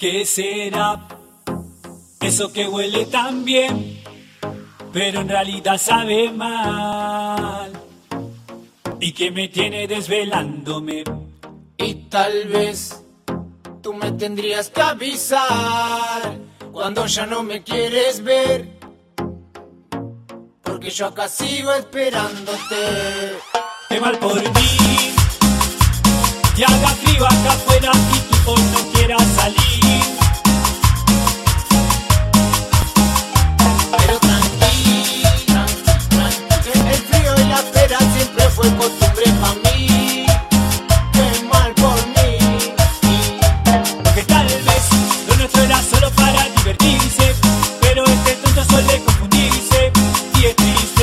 ¿Qué será eso que huele tan bien, pero en realidad sabe mal? Y que me tiene desvelándome. Y tal vez tú me tendrías que avisar cuando ya no me quieres ver. Porque yo acá sigo esperándote. Qué mal por mí. Que haga frío acá afuera y fue costumbre para mí. Qué mal por mí. Porque tal vez lo nuestro era solo para divertirse. Pero este tonto suele confundirse. Y es triste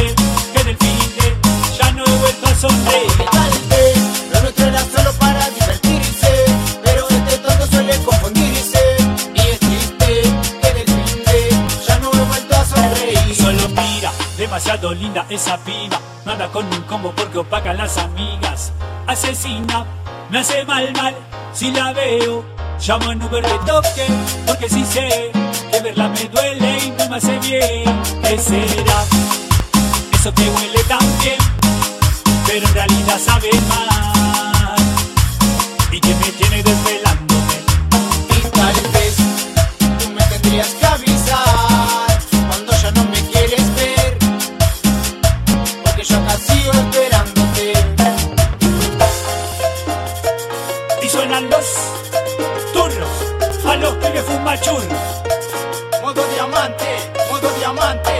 demasiado linda esa piba. Nada con un combo porque opacan las amigas. Asesina, me hace mal mal si la veo. Llamo en Uber de toque, porque si sé que verla me duele y no me hace bien. ¿Qué será? Eso que huele tan bien, pero en realidad sabe mal. Turnos a los que fuman churros. Modo diamante, modo diamante.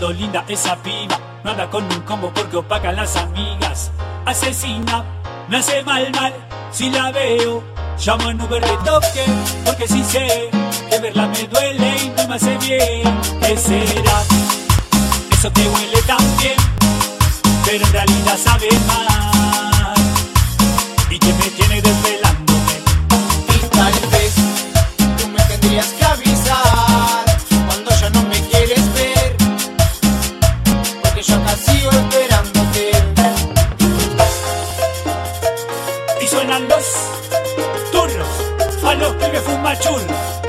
Linda esa piba. No anda con un combo porque opacan las amigas. Asesina, me hace mal mal si la veo. Llamo en Uber de porque si sé que verla me duele y no me hace bien. ¿Qué será? Eso que huele tan bien, pero en realidad sabe mal. Que fuman churros.